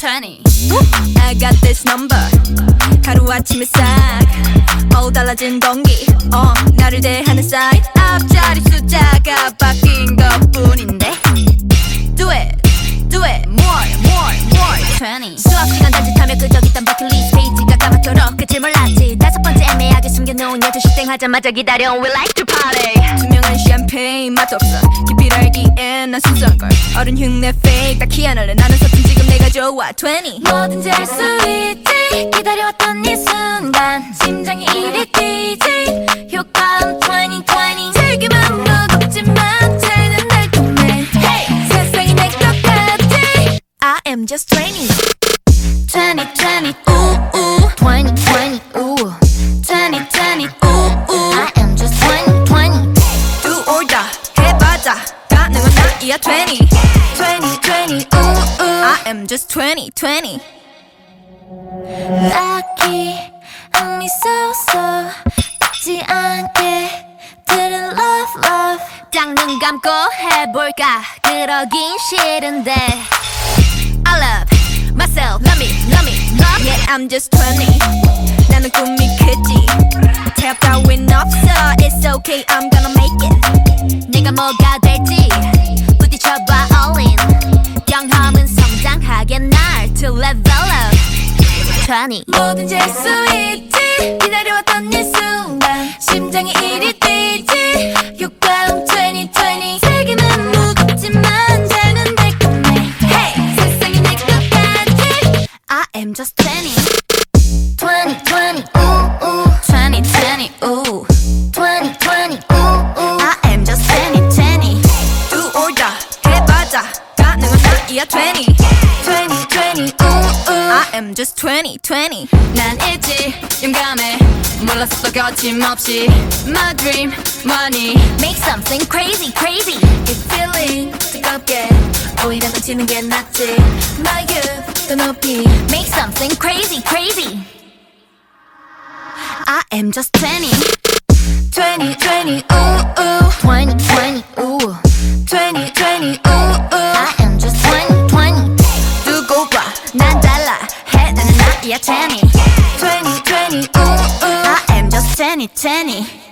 20 I got this number. 하루아침에 싹 어우 달라진 공기. 어 나를 대하는 사인 앞자리 숫자가 바뀐 것 뿐인데. Do it Do it. More More More. 20 수업 시간 단짓하며 그저 있던 버킷리 깊이 숨겨놓은 여자 실행하자마자 기다려. We like to party. 투명한 샴페인 맛 없어. 깊이 알기엔 난 순수한 걸. 어른 흉내 fake 딱히 안 할래. 나는 서툰 지금 내가 좋아. 20 뭐든지 할 수 있지. 기다려왔던 이 순간. 심장이 이리 뛰지. 효과음 20 20 세계만 무겁지만 쟤는 날 동네. Hey! 세상이 내 것 같아. I am just 20 20 20 ooh ooh. 20 20 해봐자 가능한 나이야 20 2020 우우 I am just 20 20 딱히 의미 쏘쏘 지 않게 들은 love love 딱 눈 감고 해볼까 그러긴 싫은데 I love myself love me love me love Yeah I'm just 20 나는 꿈이 크지 it's okay, I'm gonna make it. Nigga, more god, they all in. Young homin, some dang to level up. 20. More than just sweet, you know what I'm missing. Shim dang it, it did. You come 2020. I am just 20 20 가능한 나이야 20 2020 우우 I am just 20 20 난 있지 용감해 몰랐어 거침없이 My dream money Make something crazy crazy 이 feeling 뜨겁게 오히려 놓치는 게 낫지 My youth 더 높이 Make something crazy crazy I am just 20 2020 우우 2020 ooh 2020 우우 I 2020